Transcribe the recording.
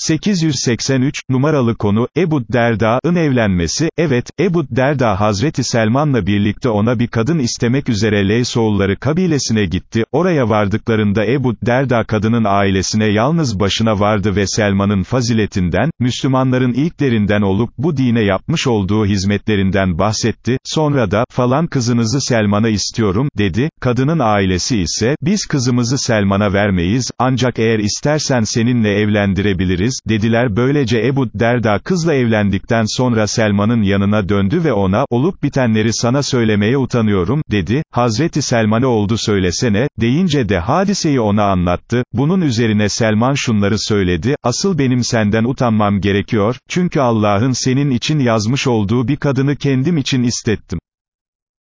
883, numaralı konu, Ebu Derda'ın evlenmesi, evet, Ebu Derda Hazreti Selman'la birlikte ona bir kadın istemek üzere Leysoğulları kabilesine gitti, oraya vardıklarında Ebu Derda kadının ailesine yalnız başına vardı ve Selman'ın faziletinden, Müslümanların ilklerinden olup bu dine yapmış olduğu hizmetlerinden bahsetti, sonra da, falan kızınızı Selman'a istiyorum, dedi, kadının ailesi ise, biz kızımızı Selman'a vermeyiz, ancak eğer istersen seninle evlendirebiliriz, dediler böylece Ebu Derda kızla evlendikten sonra Selman'ın yanına döndü ve ona, olup bitenleri sana söylemeye utanıyorum, dedi, Hazreti Selman'e oldu söylesene, deyince de hadiseyi ona anlattı, bunun üzerine Selman şunları söyledi, asıl benim senden utanmam gerekiyor, çünkü Allah'ın senin için yazmış olduğu bir kadını kendim için istettim.